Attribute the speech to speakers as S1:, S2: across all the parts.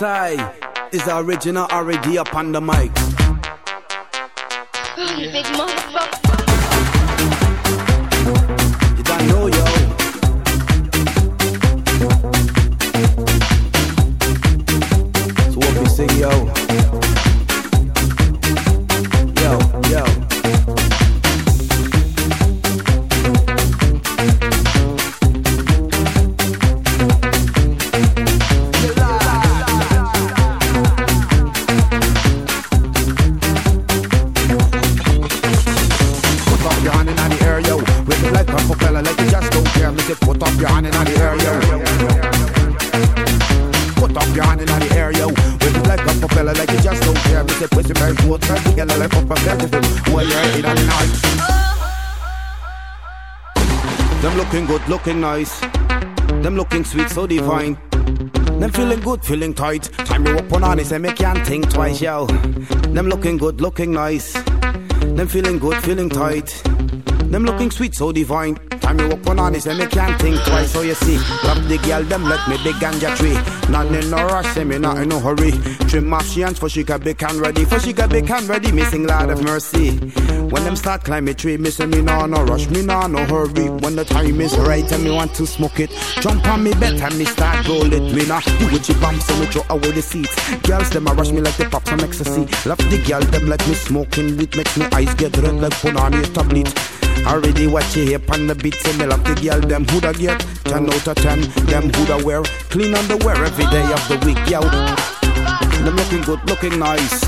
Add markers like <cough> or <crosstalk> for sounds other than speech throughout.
S1: Yes, I is the original R.A.D. upon the mic. So divine. Them feeling good, feeling tight. Time you up on on say me can't think twice, yo. Them looking good, looking nice. Them feeling good, feeling tight. Them looking sweet, so divine. Time you up on on say me can't think twice, so you see. Love the girl, them let me big ganja tree. None in no rush, say me not in no hurry. Trim off she hands for she can be can ready. For she can be can ready, missing Lord of mercy. When them start climbing tree, me say me nah no rush, me nah no hurry. When the time is right and me want to smoke it, jump on me bed and me start roll it. Me nah do what you bump, so me throw away the seats. Girls them a rush me like they pop some ecstasy. Love the girl, them like me smoking weed, makes me eyes get red like put on a tablet. Already watch you here on the beat, say me love the girl, them who da get 10 out of 10, them who da wear clean underwear every day of the week, yo. Them looking good, looking nice.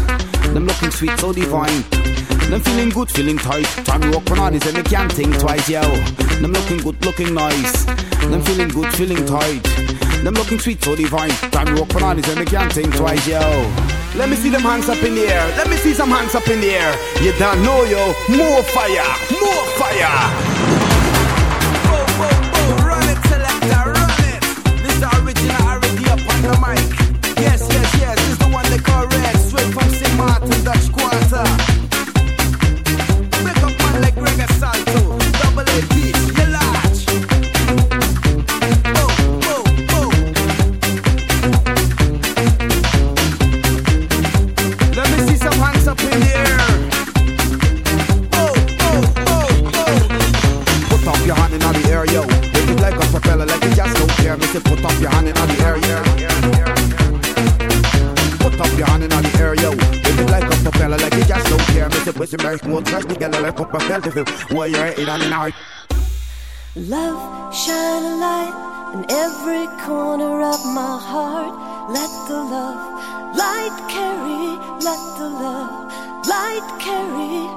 S1: Them looking sweet, so divine. Them feeling good, feeling tight. Time walk on all this and they can't think twice, yo. Them looking good, looking nice. Them feeling good, feeling tight. Them looking sweet, so divine. Time walk on all this and they can't think twice, yo. Let me see them hands up in the air. Let me see some hands up in the air. You don't know, yo. More fire, more fire. Very smooth, touch together like a propeller. If you you're.
S2: Love, shine a light in every corner of my heart. Let the love light carry, let the love light carry.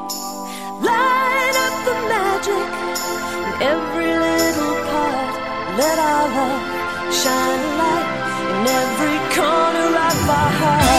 S2: Light up the magic in every little part. Let our love shine a light in every corner of our hearts.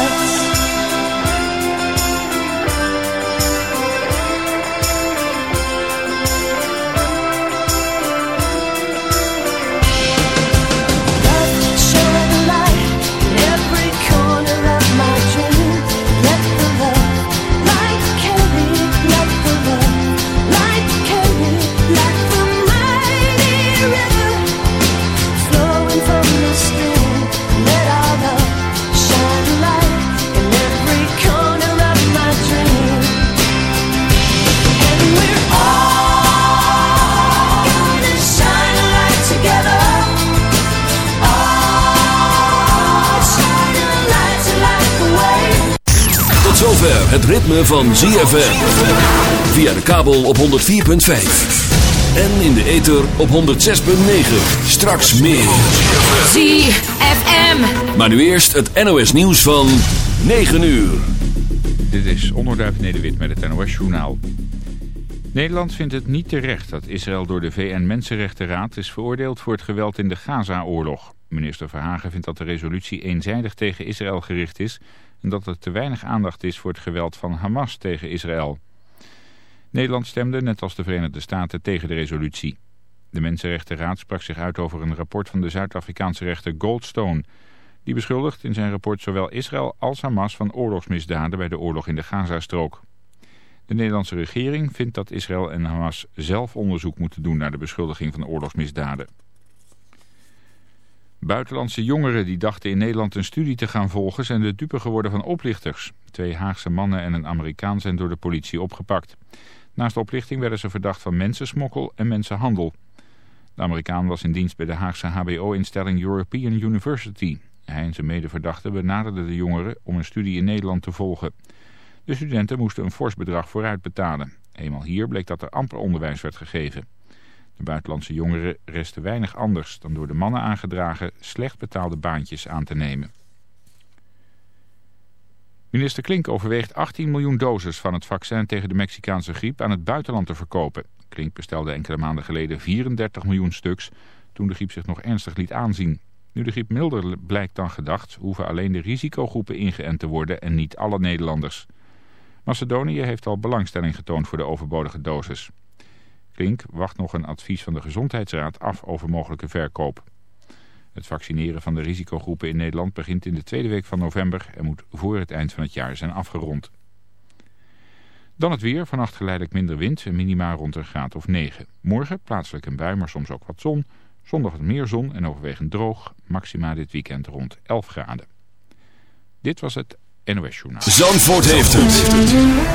S3: Zover het ritme van ZFM. Via de kabel op 104.5. En in de ether op 106.9. Straks meer.
S4: ZFM.
S3: Maar nu eerst het NOS nieuws van 9 uur.
S5: Dit is Onderduif Nederwit met het NOS-journaal. Nederland vindt het niet terecht dat Israël door de VN-Mensenrechtenraad is veroordeeld voor het geweld in de Gaza-oorlog. Minister Verhagen vindt dat de resolutie eenzijdig tegen Israël gericht is en dat er te weinig aandacht is voor het geweld van Hamas tegen Israël. Nederland stemde, net als de Verenigde Staten, tegen de resolutie. De Mensenrechtenraad sprak zich uit over een rapport van de Zuid-Afrikaanse rechter Goldstone. Die beschuldigt in zijn rapport zowel Israël als Hamas van oorlogsmisdaden bij de oorlog in de Gazastrook. De Nederlandse regering vindt dat Israël en Hamas zelf onderzoek moeten doen naar de beschuldiging van oorlogsmisdaden. Buitenlandse jongeren die dachten in Nederland een studie te gaan volgen zijn de dupe geworden van oplichters. Twee Haagse mannen en een Amerikaan zijn door de politie opgepakt. Naast de oplichting werden ze verdacht van mensensmokkel en mensenhandel. De Amerikaan was in dienst bij de Haagse hbo-instelling European University. Hij en zijn medeverdachten benaderden de jongeren om een studie in Nederland te volgen. De studenten moesten een fors bedrag vooruit betalen. Eenmaal hier bleek dat er amper onderwijs werd gegeven. De buitenlandse jongeren resten weinig anders dan door de mannen aangedragen slecht betaalde baantjes aan te nemen. Minister Klink overweegt 18 miljoen doses van het vaccin tegen de Mexicaanse griep aan het buitenland te verkopen. Klink bestelde enkele maanden geleden 34 miljoen stuks toen de griep zich nog ernstig liet aanzien. Nu de griep milder blijkt dan gedacht, hoeven alleen de risicogroepen ingeënt te worden en niet alle Nederlanders. Macedonië heeft al belangstelling getoond voor de overbodige dosis. Klink wacht nog een advies van de Gezondheidsraad af over mogelijke verkoop. Het vaccineren van de risicogroepen in Nederland begint in de tweede week van november en moet voor het eind van het jaar zijn afgerond. Dan het weer, vannacht geleidelijk minder wind en minima rond een graad of 9. Morgen plaatselijk een bui, maar soms ook wat zon. Zondag wat meer zon en overwegend droog. Maxima dit weekend rond 11 graden. Dit was het NOS Journaal.
S3: Zandvoort heeft het.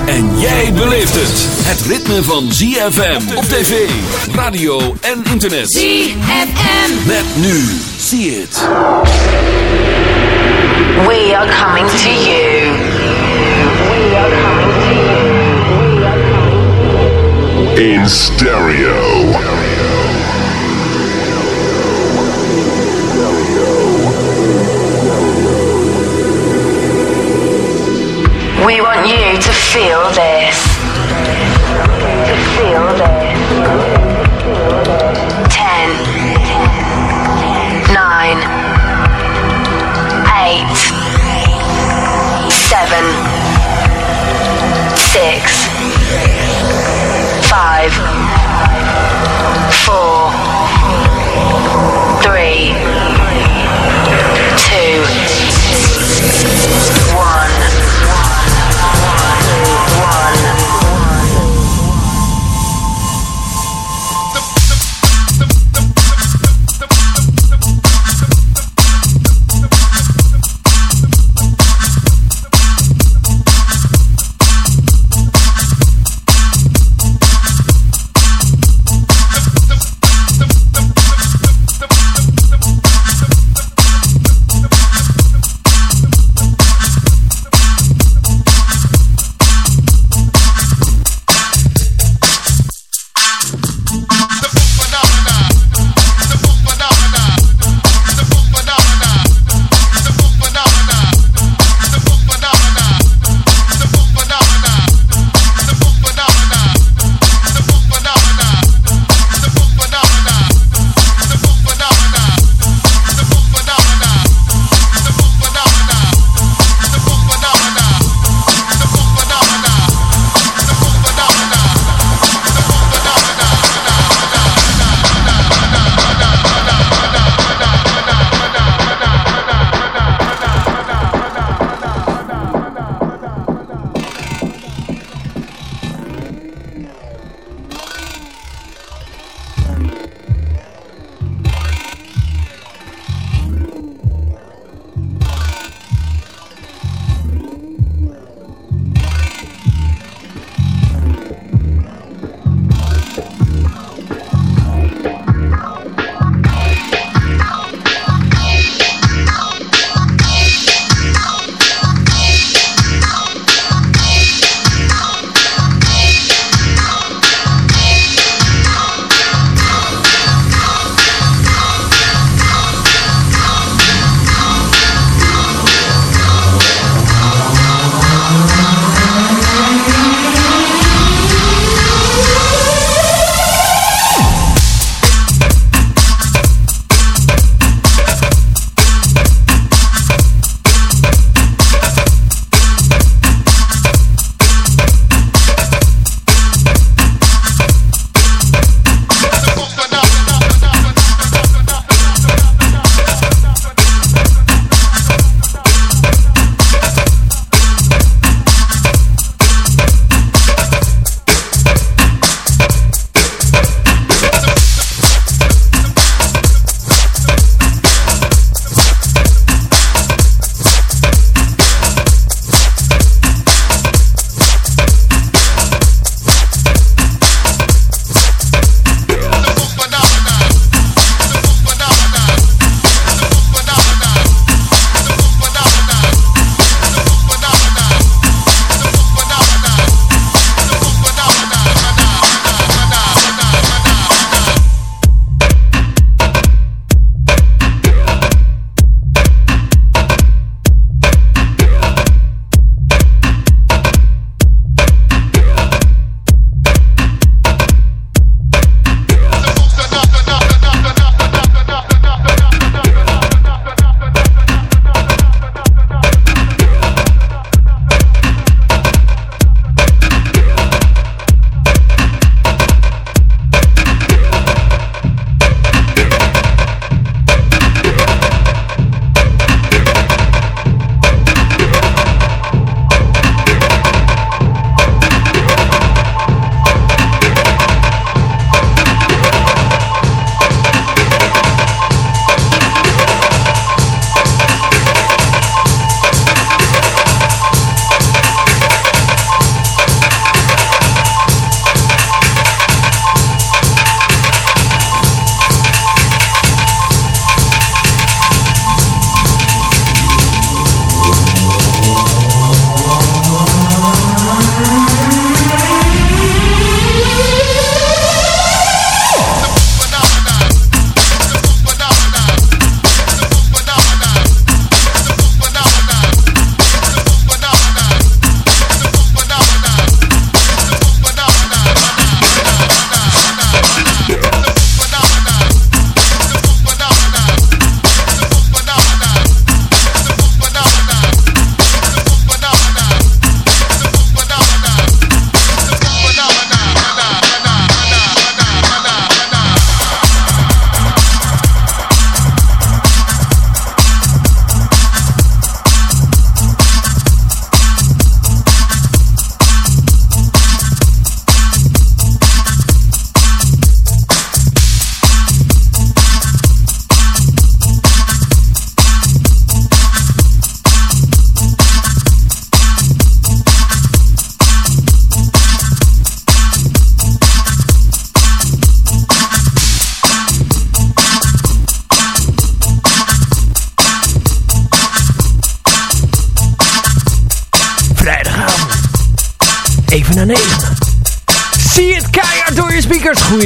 S3: En jij beleeft het. Het ritme van ZFM op tv, radio en internet.
S6: ZFM.
S3: Met nu. See it.
S6: We are coming to you. We are coming to you. We are coming to you.
S4: in stereo.
S6: We want you to feel this.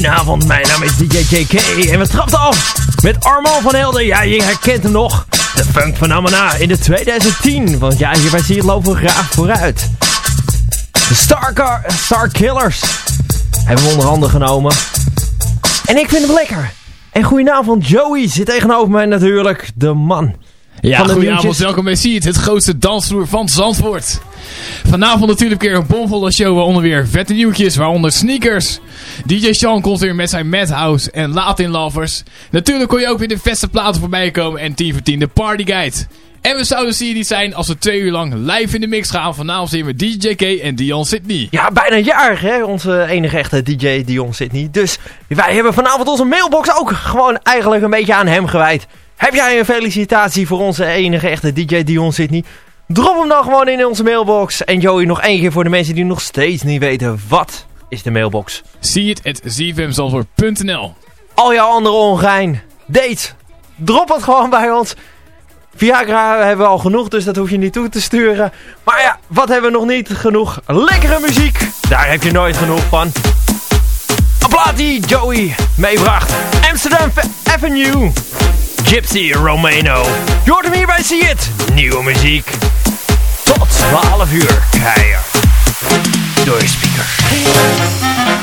S4: Goedenavond. Mijn naam is DJ JK en we trapten af met Armand van Helden. Ja, je herkent hem nog. De Funk van Amana in de 2010. Want ja, hierbij zie je het lopen graag vooruit. De Star, Star Killers hebben we onder handen genomen. En ik vind hem lekker. En goedenavond, Joey zit tegenover mij natuurlijk. De man.
S7: Ja, goedenavond. Welkom bij See It, het grootste dansvloer van Zandvoort. Vanavond natuurlijk weer een bomvolle show, waaronder weer vette nieuwtjes, waaronder sneakers. DJ Sean komt weer met zijn Madhouse en Latin Lovers. Natuurlijk kon je ook weer de beste platen voorbij komen en 10 voor 10 de Party Guide. En we zouden niet zijn als we twee uur lang live in de mix gaan. Vanavond zien we DJ K en Dion Sydney.
S4: Ja, bijna jarig hè, onze enige echte DJ Dion Sydney. Dus wij hebben vanavond onze mailbox ook gewoon eigenlijk een beetje aan hem gewijd. Heb jij een felicitatie voor onze enige echte DJ Dion Sydney? Drop hem dan gewoon in onze mailbox. En Joey, nog één keer voor de mensen die nog steeds niet weten wat is de mailbox.
S7: See It at zfmzandvoort.nl
S4: Al jouw andere ongein, dates, drop het gewoon bij ons. Viagra hebben we al genoeg, dus dat hoef je niet toe te sturen. Maar ja, wat hebben we nog niet genoeg? Lekkere muziek, daar heb je nooit genoeg van. Een plaat die Joey meebracht. Amsterdam Avenue. Gypsy Romano. Je hoort hem hier bij See It. Nieuwe muziek. Tot 12 uur. Door je speaker.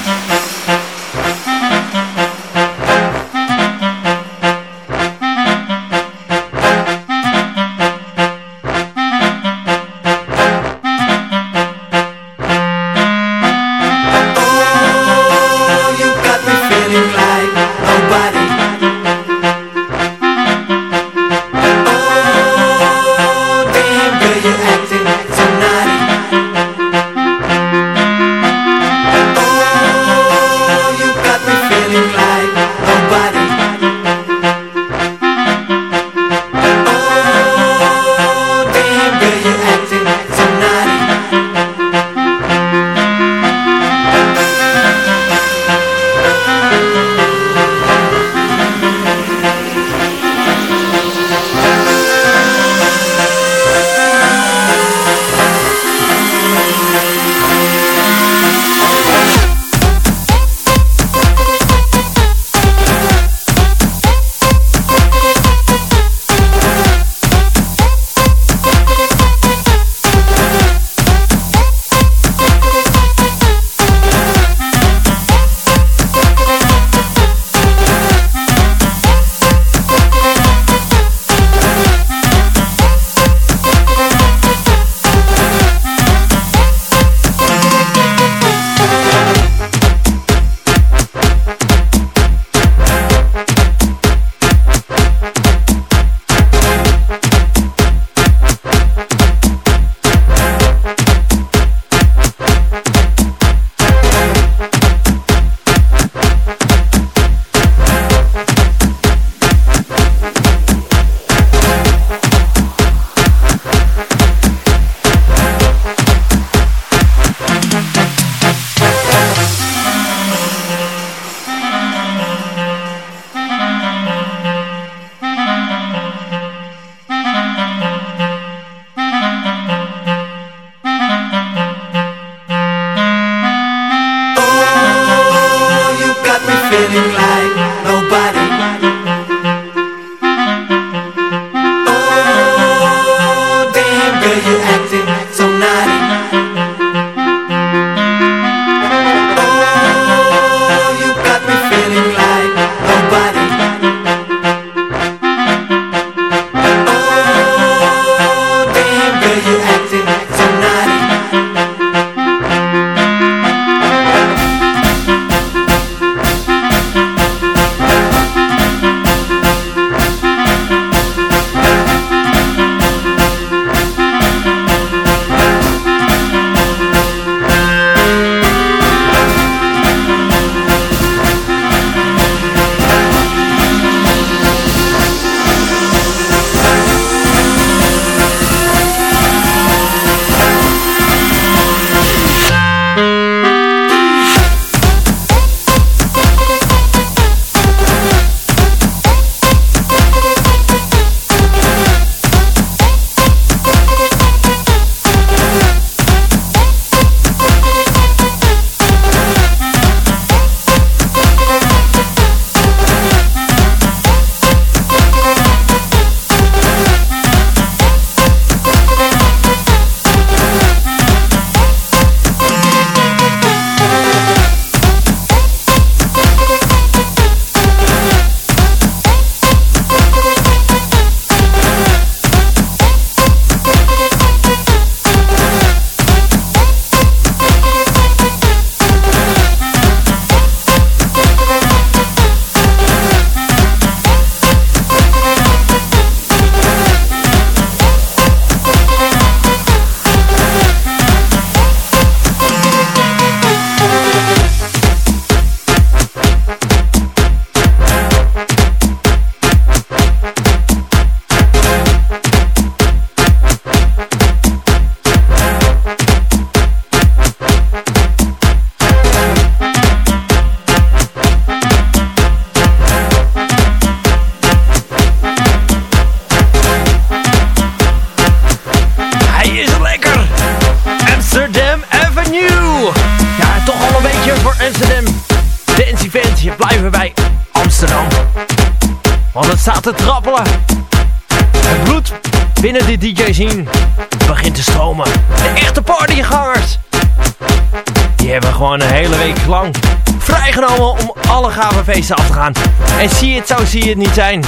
S4: Zie zie het niet zijn.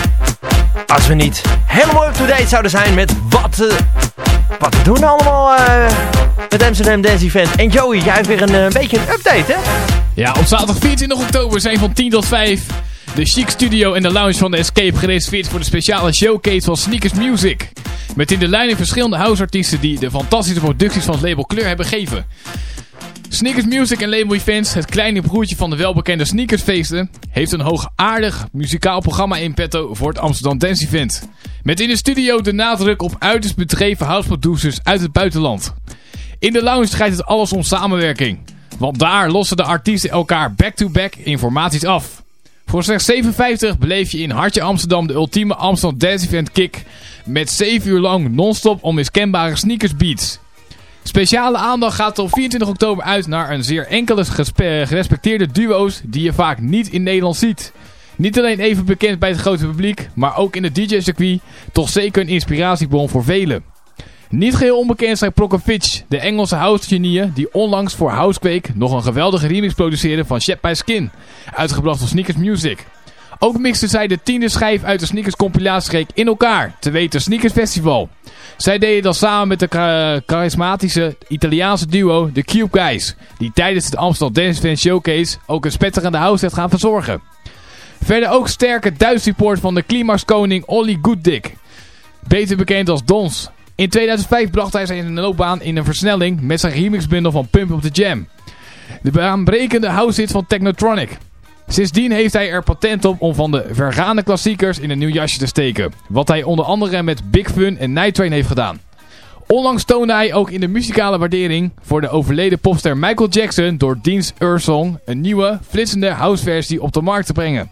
S4: Als we niet helemaal up-to-date zouden zijn met wat, eh, wat we doen allemaal eh, met Amsterdam Dance Event. En Joey, jij hebt weer een eh, beetje een update, hè?
S7: Ja, op zaterdag 24 oktober zijn van 10 tot 5 de Chic Studio en de lounge van de Escape gereserveerd voor de speciale showcase van Sneakers Music. Met in de leiding verschillende houseartiesten die de fantastische producties van het label Kleur hebben gegeven. Sneakers Music en Label Events, het kleine broertje van de welbekende sneakersfeesten, heeft een hoogaardig muzikaal programma in petto voor het Amsterdam Dance Event. Met in de studio de nadruk op uiterst bedreven house producers uit het buitenland. In de lounge draait het alles om samenwerking. Want daar lossen de artiesten elkaar back-to-back informaties af. Voor slechts 57 beleef je in Hartje Amsterdam de ultieme Amsterdam Dance Event kick. Met 7 uur lang non-stop onmiskenbare sneakers beats. Speciale aandacht gaat op 24 oktober uit naar een zeer enkele gerespecteerde duo's die je vaak niet in Nederland ziet. Niet alleen even bekend bij het grote publiek, maar ook in het DJ-circuit toch zeker een inspiratiebron voor velen. Niet geheel onbekend zijn Proc Fitch, de Engelse house-genieën die onlangs voor Housequake nog een geweldige remix produceerden van Shed by Skin, uitgebracht op Sneakers Music. Ook mixten zij de tiende schijf uit de Sneakers compilatiereek in elkaar, te weten Sneakers Festival. Zij deden dat samen met de cha- charismatische Italiaanse duo The Cube Guys, die tijdens het Amsterdam Dance Event Showcase ook een spetterende house gaan verzorgen. Verder ook sterke Duits support van de climaxkoning Olly Gooddick, beter bekend als Dons. In 2005 bracht hij zijn loopbaan in een versnelling met zijn remixbundel van Pump Up The Jam. De baanbrekende house hit van Technotronic. Sindsdien heeft hij er patent op om van de vergane klassiekers in een nieuw jasje te steken. Wat hij onder andere met Big Fun en Night Train heeft gedaan. Onlangs toonde hij ook in de muzikale waardering voor de overleden popster Michael Jackson door Dean's Earth Song een nieuwe, flitsende houseversie op de markt te brengen.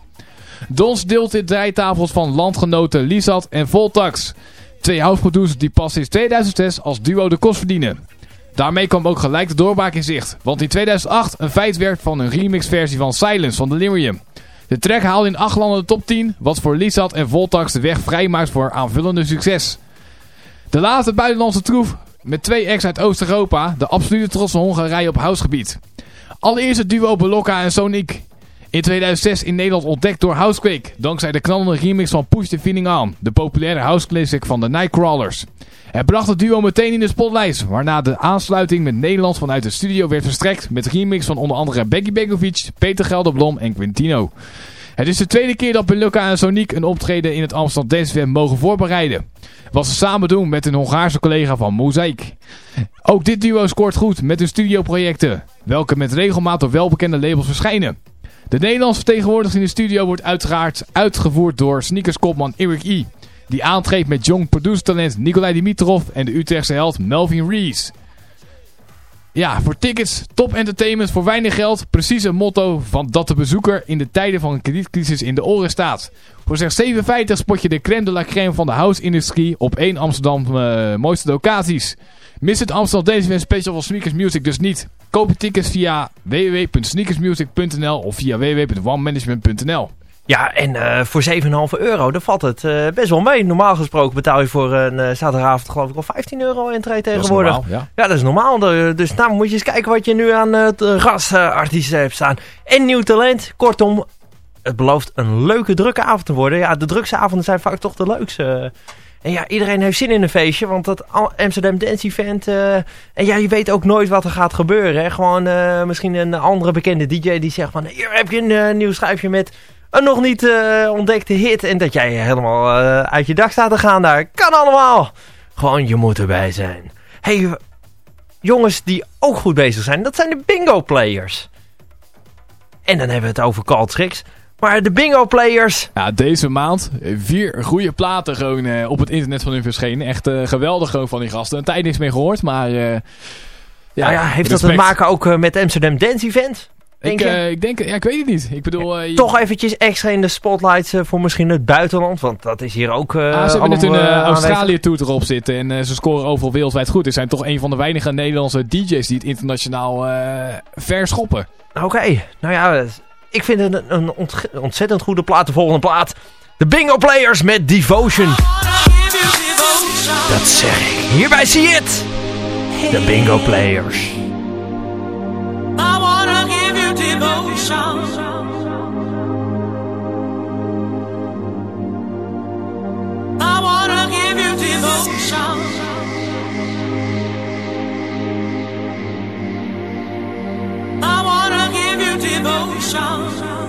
S7: Dons deelt dit draaitafels van landgenoten Lisat en Voltax. Twee houseproducers die pas sinds 2006 als duo de kost verdienen. Daarmee kwam ook gelijk de doorbraak in zicht, want in 2008 een feit werd van een remixversie van Silence van Delirium. De track haalde in acht landen de top 10, wat voor Lisat en Voltax de weg vrijmaakt voor aanvullende succes. De laatste buitenlandse troef met twee acts uit Oost-Europa, de absolute trotse Hongarije op housegebied. Allereerst het duo Belocca en Sonic. In 2006 in Nederland ontdekt door Housequake, dankzij de knallende remix van Push the Feeling On, de populaire house classic van de Nightcrawlers. Het bracht het duo meteen in de spotlight, waarna de aansluiting met Nederland vanuit de studio werd verstrekt met remix van onder andere Becky Begovic, Peter Gelderblom en Quintino. Het is de tweede keer dat Belukka en Sonic een optreden in het Amsterdam Dance mogen voorbereiden. Wat ze samen doen met een Hongaarse collega van Mosaic. Ook dit duo scoort goed met hun studioprojecten, welke met regelmaat door welbekende labels verschijnen. De Nederlandse vertegenwoordiging in de studio wordt uiteraard uitgevoerd door sneakerskopman Eric E. Die aantreedt met jong producertalent Nikolai Dimitrov en de Utrechtse held Melvin Rees. Ja, voor tickets, top entertainment voor weinig geld. Precies een motto van dat de bezoeker in de tijden van een kredietcrisis in de oren staat. Voor slechts 57 spot je de crème de la crème van de house-industrie op één Amsterdam eh, mooiste locaties. Mis het Amsterdam Dance Event Special van Sneakers Music dus niet. Koop je tickets via www.sneakersmusic.nl of via www.onemanagement.nl.
S4: Ja, en eh, voor 7,5 euro, dan valt het eh, best wel mee. Normaal gesproken betaal je voor een eh, zaterdagavond geloof ik al 15 euro entree tegenwoordig.
S7: normaal, ja.
S4: Ja, dat is normaal. Dus nou moet je eens kijken wat je nu aan het rasartiesten hebt staan. En nieuw talent. Kortom, het belooft een leuke drukke avond te worden. Ja, de drukste avonden zijn vaak toch de leukste. En ja, iedereen heeft zin in een feestje, want dat Am- Amsterdam Dance Event... eh, en ja, je weet ook nooit wat er gaat gebeuren. Gewoon eh, misschien een andere bekende DJ die zegt van... Hier heb je een eh, nieuw schijfje met een nog niet ontdekte hit. En dat jij helemaal uit je dak staat te gaan daar. Kan allemaal. Gewoon, je moet erbij zijn. hey, jongens die ook goed bezig zijn, dat zijn de bingo players. En dan hebben we het over Call Tricks. Maar de bingo players...
S7: Ja, deze maand vier goede platen gewoon eh, op het internet van hun verschenen. Echt eh, geweldig gewoon van die gasten. Een tijd niks meer gehoord, maar... eh,
S4: Ja, nou ja, heeft dat te maken ook met Amsterdam Dance Event? Denk
S7: Ik, ik denk, ja, ik weet het niet. Ik bedoel, je-
S4: Toch eventjes extra in de spotlights voor misschien het buitenland. Want dat is hier ook
S7: Ah, ze hebben eh,
S4: aanwezig.
S7: Australië-tour erop zitten en ze scoren overal wereldwijd goed. Ze zijn toch een van de weinige Nederlandse DJ's die het internationaal verschoppen.
S4: Oké, nou ja, ik vind het een, een ont- ontzettend goede plaat. De volgende plaat. De Bingo Players met Devotion. Dat zeg ik. Hierbij zie je het. De Bingo Players.
S2: I wanna devotion.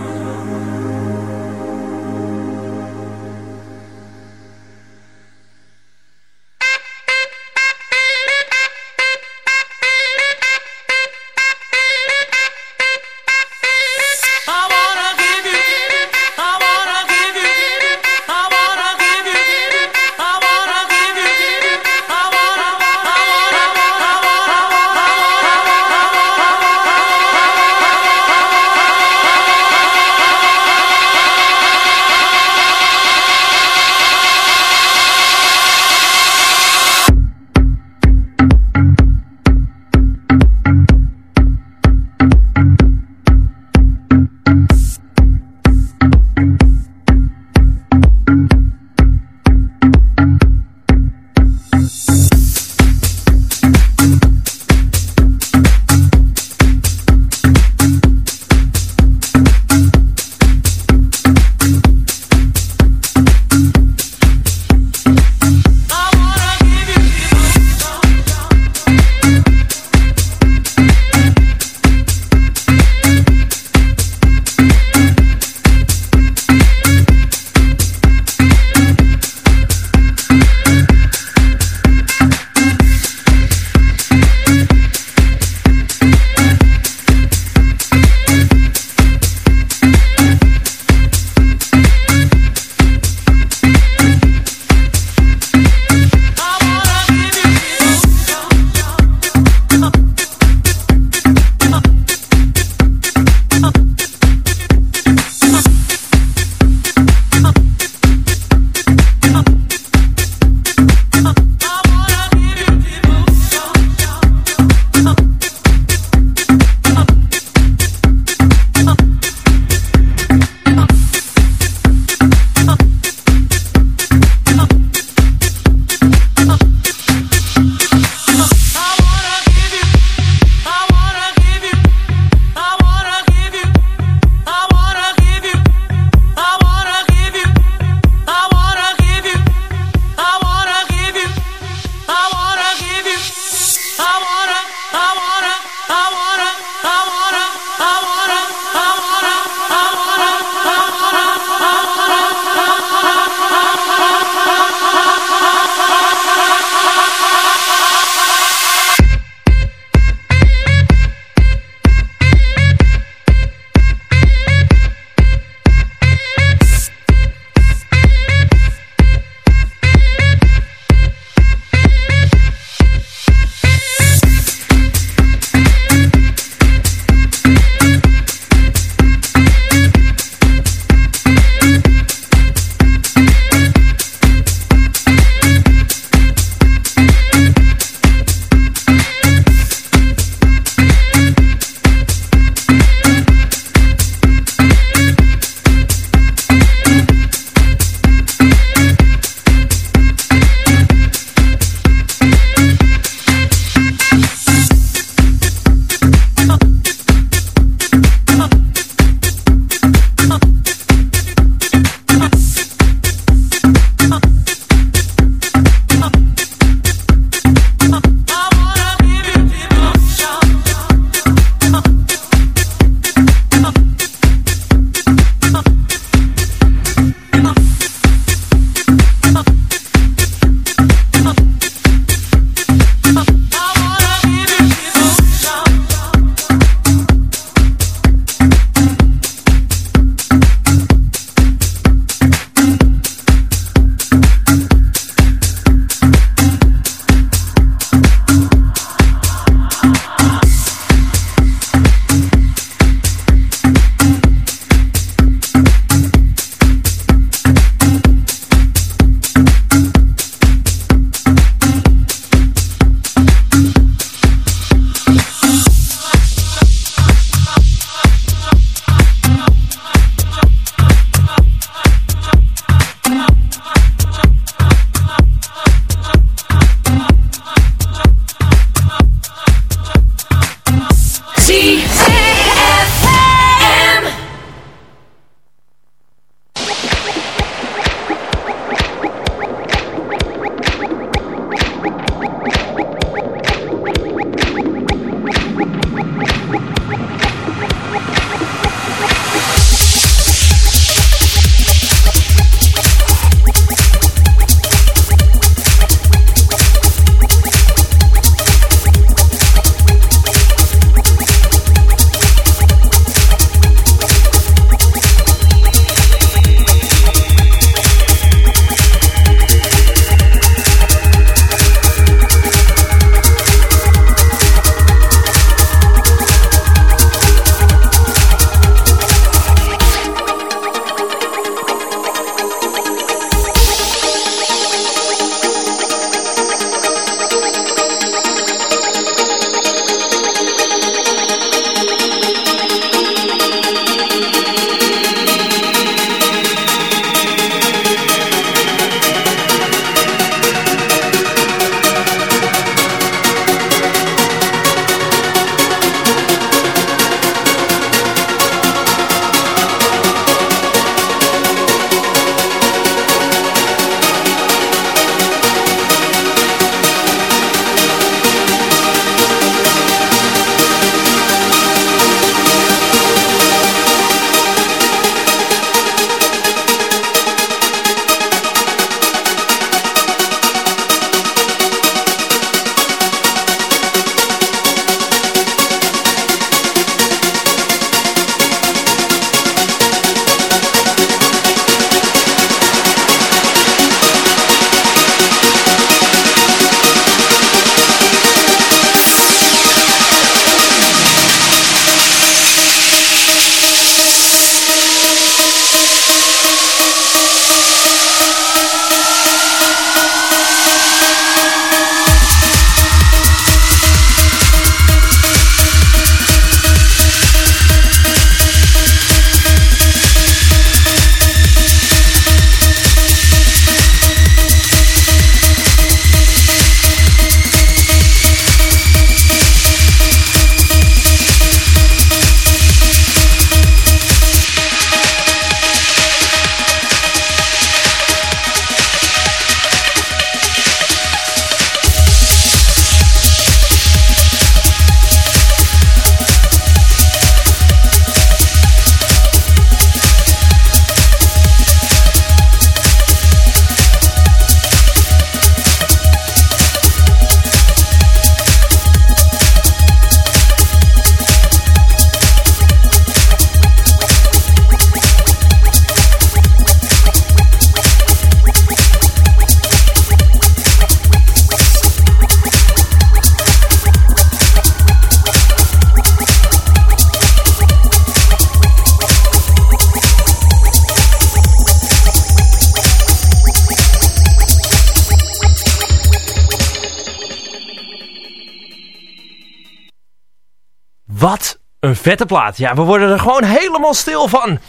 S4: Vette plaat. Ja, we worden er gewoon helemaal stil van.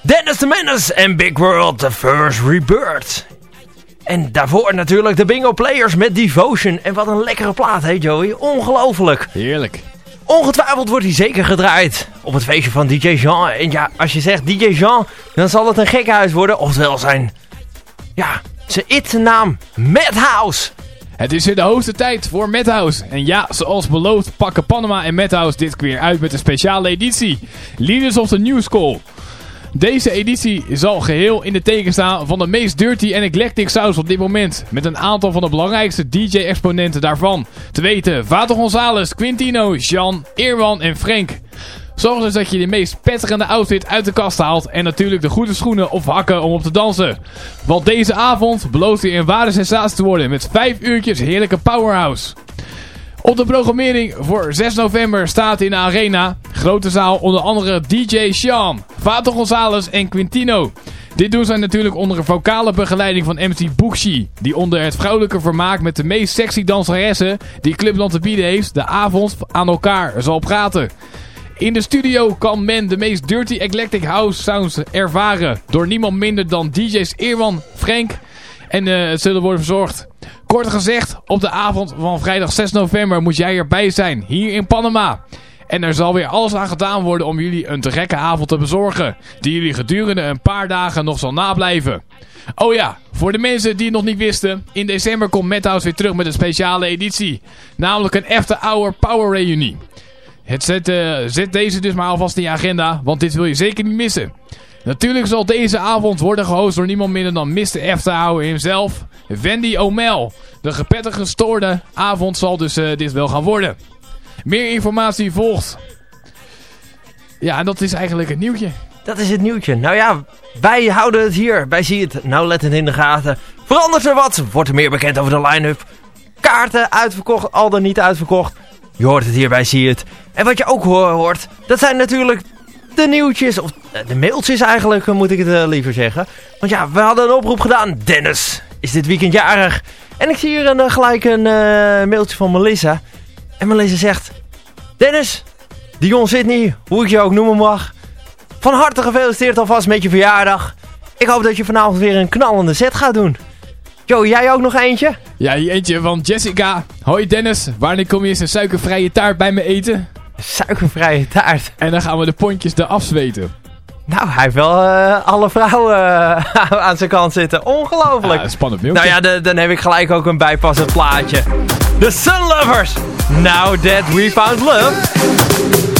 S4: Dennis the Menace en Big World, The First Rebirth. En daarvoor natuurlijk de Bingo Players met Devotion. En wat een lekkere plaat, hè Joey? Ongelooflijk.
S7: Heerlijk.
S4: Ongetwijfeld wordt hij zeker gedraaid op het feestje van DJ Jean. En ja, als je zegt DJ Jean, dan zal het een gekkenhuis worden. Oftewel zijn, ja, zijn it-naam Madhouse.
S7: Het is weer de hoogste tijd voor Madhouse. En ja, zoals beloofd pakken Panama en Madhouse dit keer uit met een speciale editie. Leaders of the New School. Deze editie zal geheel in de teken staan van de meest dirty en eclectic sounds op dit moment. Met een aantal van de belangrijkste DJ-exponenten daarvan. Te weten Vater Gonzales, Quintino, Jean, Irwan en Frank. Zorg dus dat je de meest petterende outfit uit de kast haalt. En natuurlijk de goede schoenen of hakken om op te dansen. Want deze avond belooft weer een ware sensatie te worden. Met 5 uurtjes heerlijke powerhouse. Op de programmering voor 6 november staat in de arena. Grote zaal onder andere DJ Sean, Vato Gonzalez en Quintino. Dit doen zij natuurlijk onder een vocale begeleiding van MC Bookshi. Die onder het vrouwelijke vermaak met de meest sexy danseressen die Clubland te bieden heeft, de avond aan elkaar zal praten. In de studio kan men de meest dirty eclectic house sounds ervaren. Door niemand minder dan DJ's Irwan, Frank en eh, het zullen worden verzorgd. Kort gezegd, op de avond van vrijdag 6 november moet jij erbij zijn. Hier in Panama. En er zal weer alles aan gedaan worden om jullie een te gekke avond te bezorgen. Die jullie gedurende een paar dagen nog zal nablijven. Oh ja, voor de mensen die het nog niet wisten. In december komt Madhouse weer terug met een speciale editie. Namelijk een After Hour Power Reunie. Het zet, eh, zet deze dus maar alvast in je agenda, want dit wil je zeker niet missen. Natuurlijk zal deze avond worden gehost door niemand minder dan Mr. After Hour himself, Wendy O'Mel. De gepettig gestoorde avond zal dus eh, dit wel gaan worden. Meer informatie volgt. Ja, en dat is eigenlijk het nieuwtje.
S4: Dat is het nieuwtje. Nou ja, wij houden het hier. Wij zien het nauwlettend in de gaten. Verandert er wat? Wordt er meer bekend over de line-up? Kaarten uitverkocht, al dan niet uitverkocht? Je hoort het hier bij Zie het. En wat je ook ho- hoort, dat zijn natuurlijk de nieuwtjes. Of eh, de mailtjes eigenlijk, eh, moet ik het eh, liever zeggen. Want ja, we hadden een oproep gedaan. Dennis is dit weekend jarig. En ik zie hier een, gelijk een mailtje van Melissa. En Melissa zegt... Dennis, Dion Sydney, hoe ik je ook noemen mag... Van harte gefeliciteerd alvast met je verjaardag. Ik hoop dat je vanavond weer een knallende set gaat doen. Joe, jij ook nog eentje?
S7: Ja, hier eentje van Jessica. Hoi Dennis, wanneer kom je eens een suikervrije taart bij me eten?
S4: Suikervrije taart.
S7: En dan gaan we de pontjes eraf zweten.
S4: Nou, hij heeft wel eh, alle vrouwen eh, <laughs> aan zijn kant zitten. Ongelooflijk.
S7: Ja, spannend mailtje.
S4: nou ja, de- dan heb ik gelijk ook een bijpassend plaatje. The Sun Lovers. Now that we found love.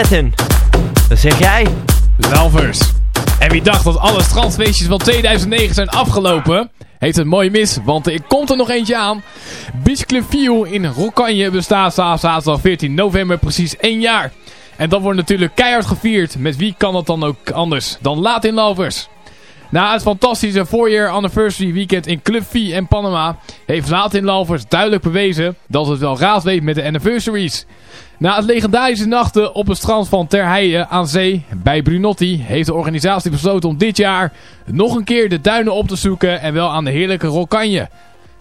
S4: Latin, dan zeg jij...
S7: Lalvers. En wie dacht dat alle strandfeestjes van 2009 zijn afgelopen, heeft het mooi mis, want er komt er nog eentje aan. Beach View in Rokkanje bestaat zaterdag 14 november precies één jaar. En dat wordt natuurlijk keihard gevierd. Met wie kan dat dan ook anders dan Latin Lovers? Na het fantastische 4-year anniversary weekend in Club V en Panama heeft Latin Lovers duidelijk bewezen dat het wel raad weet met de anniversaries. Na het legendarische nachten op het strand van Terheide aan zee bij Brunotti heeft de organisatie besloten om dit jaar nog een keer de duinen op te zoeken en wel aan de heerlijke Rokkanje.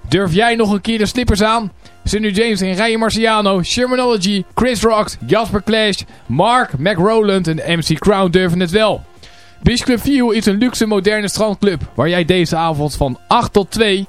S7: Durf jij nog een keer de slippers aan? Cindy James en Ryan Marciano, Shermanology, Chris Rocks, Jasper Clash, Mark, Mac Rowland en MC Crown durven het wel. Beach Club View is een luxe moderne strandclub waar jij deze avond van 8 tot 2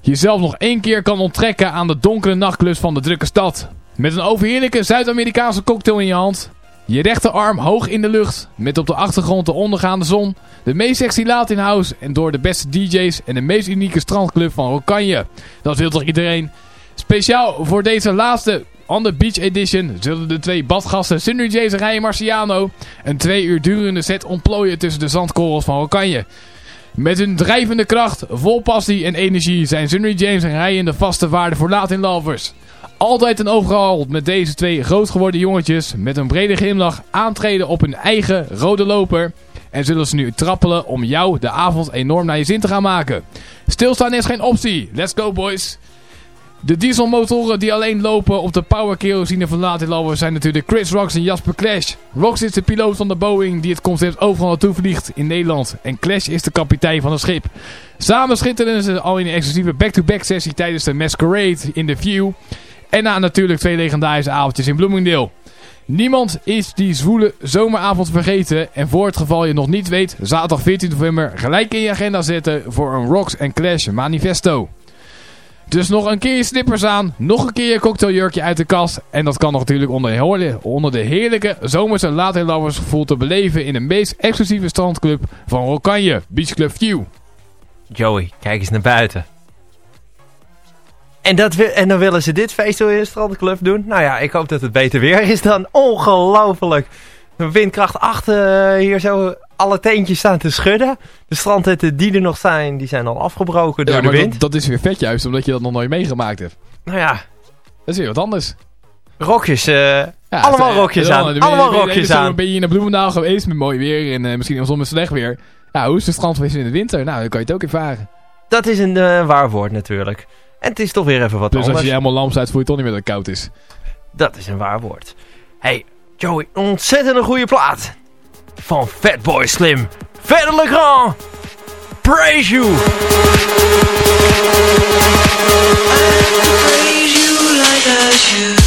S7: jezelf nog één keer kan onttrekken aan de donkere nachtklus van de drukke stad. Met een overheerlijke Zuid-Amerikaanse cocktail in je hand, je rechterarm hoog in de lucht, met op de achtergrond de ondergaande zon, de meest sexy Latin House en door de beste DJ's en de meest unieke strandclub van Rokanje. Dat wil toch iedereen? Speciaal voor deze laatste On the Beach Edition zullen de twee badgasten Cindy James en Ryan Marciano een twee uur durende set ontplooien tussen de zandkorrels van Rokanje. Met hun drijvende kracht, vol passie en energie zijn Sunny James en Ryan de vaste waarde voor Latin Lovers. Altijd en overal met deze twee groot geworden jongetjes met een brede glimlach aantreden op hun eigen rode loper. En zullen ze nu trappelen om jou de avond enorm naar je zin te gaan maken. Stilstaan is geen optie. Let's go boys. De dieselmotoren die alleen lopen op de power kerosine van Lovers zijn natuurlijk Chris Rocks en Jasper Clash. Rocks is de piloot van de Boeing die het concept overal naartoe vliegt in Nederland. En Clash is de kapitein van het schip. Samen schitteren ze al in een exclusieve back-to-back sessie tijdens de Masquerade in The View. En na natuurlijk twee legendarische avondjes in Bloomingdale. Niemand is die zwoele zomeravond vergeten. En voor het geval je nog niet weet, zaterdag 14 november gelijk in je agenda zetten voor een Rocks and Clash manifesto. Dus nog een keer je slippers aan, nog een keer je cocktailjurkje uit de kast. En dat kan natuurlijk onder, de heerlijke zomerse gevoel te beleven in de meest exclusieve strandclub van Rokanje, Beach Club View.
S4: Joey, kijk eens naar buiten. En, dat en dan willen ze dit feest in de strandclub doen. Nou ja, ik hoop dat het beter weer is dan. Ongelooflijk. Windkracht 8 eh, hier zo alle teentjes staan te schudden. De strandhutten die er nog zijn, die zijn al afgebroken door
S7: Ja,
S4: de
S7: maar
S4: wind.
S7: dat, dat is weer vet juist, omdat je dat nog nooit meegemaakt hebt.
S4: Nou ja,
S7: Dat is weer wat anders.
S4: rokjes. eh,
S7: Ja,
S4: allemaal
S7: het-
S4: rokjes aan.
S7: dan ben je-
S4: Allemaal rokjes aan.
S7: Ben je in de Bloemendaal geweest met mooi weer en eh, misschien soms met slecht weer. Ja, hoe is de strandfeest in de winter? Nou, dan kan je het ook ervaren.
S4: Dat is een eh, waar woord natuurlijk. En het is toch weer even wat
S7: Dus als
S4: anders.
S7: je helemaal lam staat, voel je toch niet meer dat het koud is.
S4: Dat is een waar woord. Hey, Joey, ontzettend een goede plaat. Van Fatboy Slim. Verder Legrand. Praise you.
S2: praise you like I should.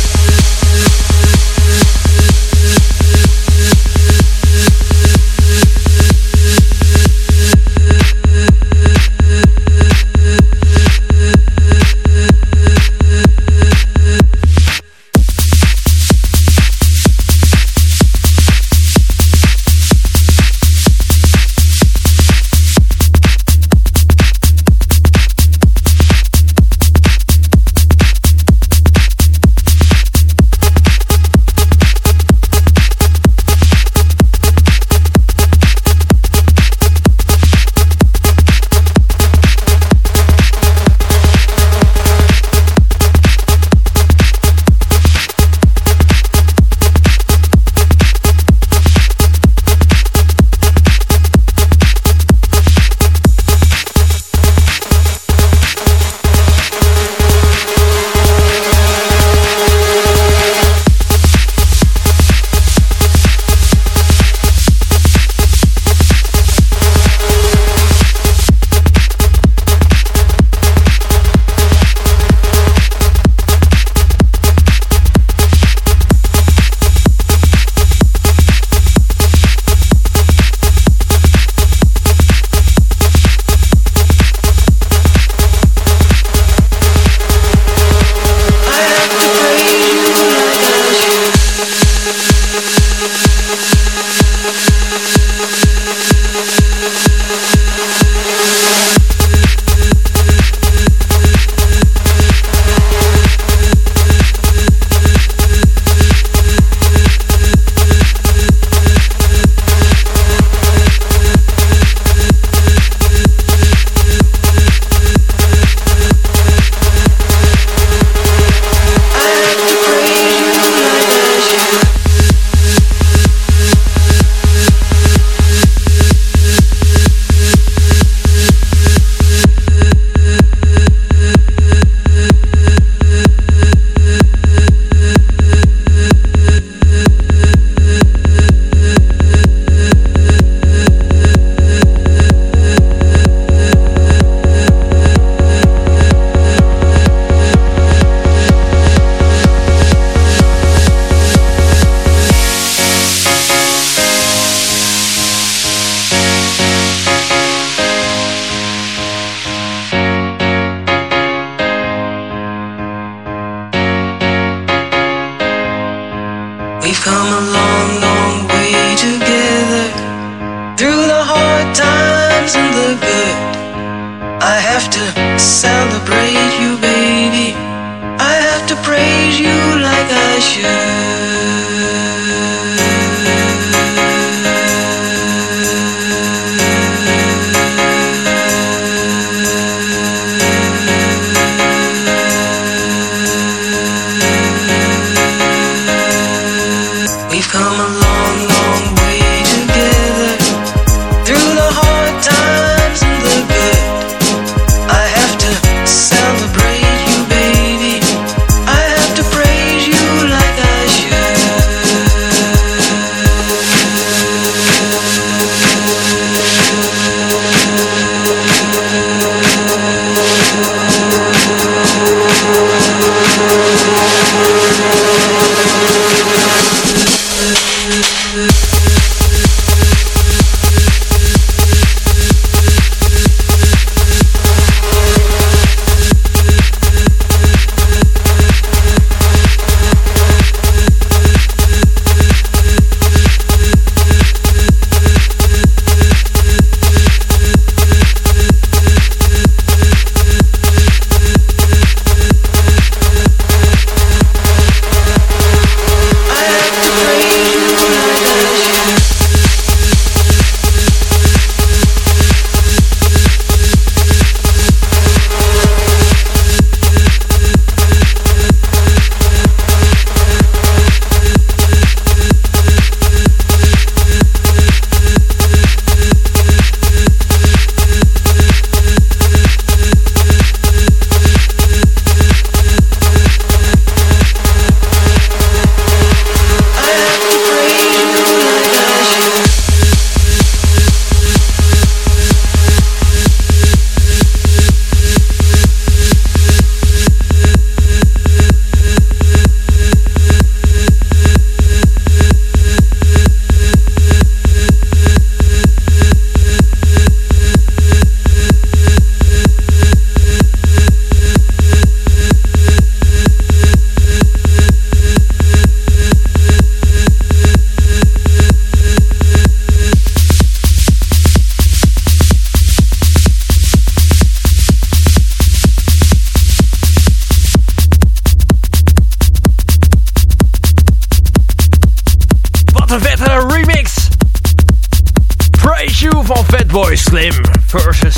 S4: Fatboy Slim versus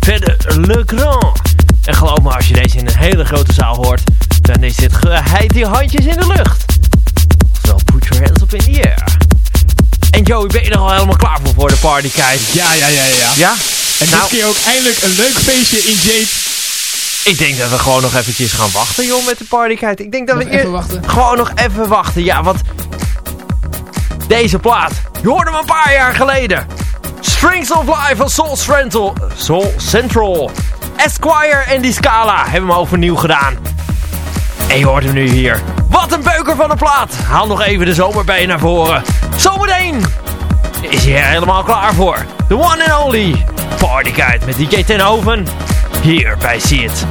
S4: Fede Le Grand. En geloof me, als je deze in een hele grote zaal hoort, dan is dit geheid die handjes in de lucht. Oftewel, put your hands up in the air. En Joey, ben je er al helemaal klaar voor voor de partykijt?
S7: Ja, ja, ja, ja.
S4: Ja?
S7: En
S4: Nou-
S7: dit keer ook eindelijk een leuk feestje in Jade.
S4: Ik denk dat we gewoon nog eventjes gaan wachten, joh, met de partykijt. Ik denk dat
S7: Nog
S4: we
S7: even wachten?
S4: Gewoon nog even wachten, ja, want... Deze plaat, je hoorde hem een paar jaar geleden. Strings of Life van Soul Central. Soul Central. Esquire en die Scala hebben hem overnieuw gedaan. En je hoort hem nu hier. Wat een beuker van een plaat. Haal nog even de zomerbij naar voren. Zometeen is hij helemaal klaar voor. The one and only Partyguide met DJ Tenhoven. Hier bij See It.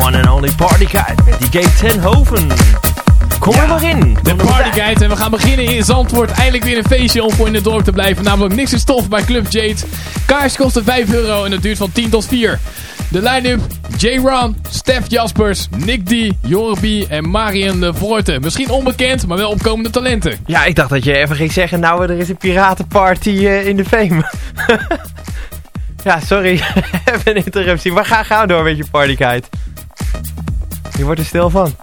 S4: One and only Party Guide met DJ Tenhoven. Kom er maar in.
S7: De Party. Guide en we gaan beginnen in Zandvoort. Eindelijk weer een feestje om voor in het dorp te blijven. Namelijk niks is tof bij Club Jade. Kaars kosten 5 euro en het duurt van 10 tot 4. De line-up J. Ron, Stef Jaspers, Nick D, Jorby en Marion de Voorte. Misschien onbekend, maar wel opkomende talenten.
S4: Ja, ik dacht dat je even ging zeggen, nou er is een piratenparty eh, in de Fame. <laughs> ja, sorry. <laughs> even een interruptie. Maar ga gauw door met je Party Guide. Je wordt er stil van.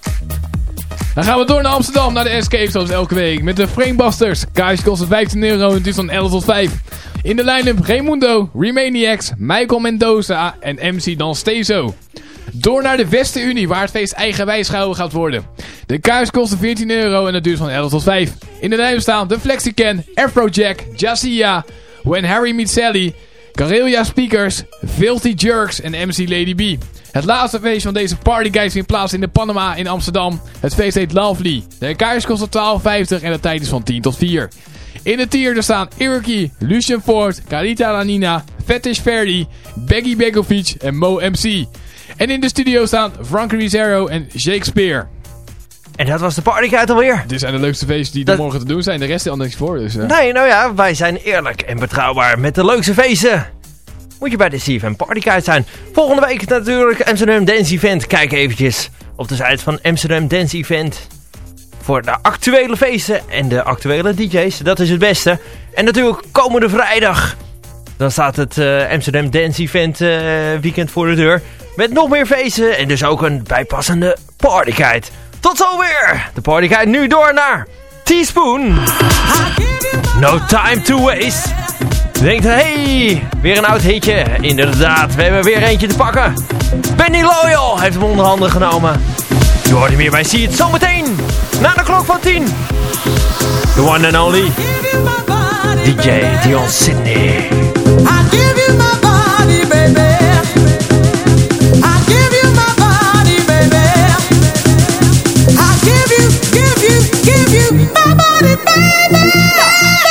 S7: Dan gaan we door naar Amsterdam, naar de Escape zoals elke week. Met de Framebusters. Kaars kost 15 euro en het van 11 tot 5. In de line-up Raimundo, Remaniacs, Michael Mendoza en MC Dan Stezo. Door naar de Westenunie, waar het feest eigenwijs gehouden gaat worden. De kaars kost 14 euro en het duurt van 11 tot 5. In de line-up staan de Flexican, Afrojack, Jazia, When Harry Meets Sally, Karelia Speakers, Filthy Jerks en MC Lady B. Het laatste feest van deze partyguys vindt plaats in de Panama in Amsterdam. Het feest heet Lovely. De kaars kost 12,50 en de tijd is van 10 tot 4. In de tier er staan Iriki, Lucian Ford, Carita Lanina, Fetish Ferdi, Beggy Begovic en Mo MC. En in de studio staan Frank Rizero en Shakespeare.
S4: En dat was de Party Guide alweer.
S7: Dit zijn de leukste feesten die er morgen te doen zijn. De rest is al niks voor. Dus, eh.
S4: Nee, nou ja, wij zijn eerlijk en betrouwbaar met de leukste feesten. Moet je bij de CFM Party Guide zijn. Volgende week natuurlijk Amsterdam Dance Event. Kijk eventjes op de site van Amsterdam Dance Event. Voor de actuele feesten en de actuele DJ's. Dat is het beste. En natuurlijk komende vrijdag. Dan staat het eh, Amsterdam Dance Event eh, weekend voor de deur. Met nog meer feesten en dus ook een bijpassende Party Guide. Tot zover. De Party Guide nu door naar Teaspoon. No time to waste. Denkt, hey, weer een oud hitje. Inderdaad, we hebben weer eentje te pakken. Benny Loyal heeft hem onder handen genomen. Je hoort hem hier bij See It zometeen. Na de klok van 10. The one and only DJ Dion Sydney.
S8: I give you my body, baby. Nobody, baby.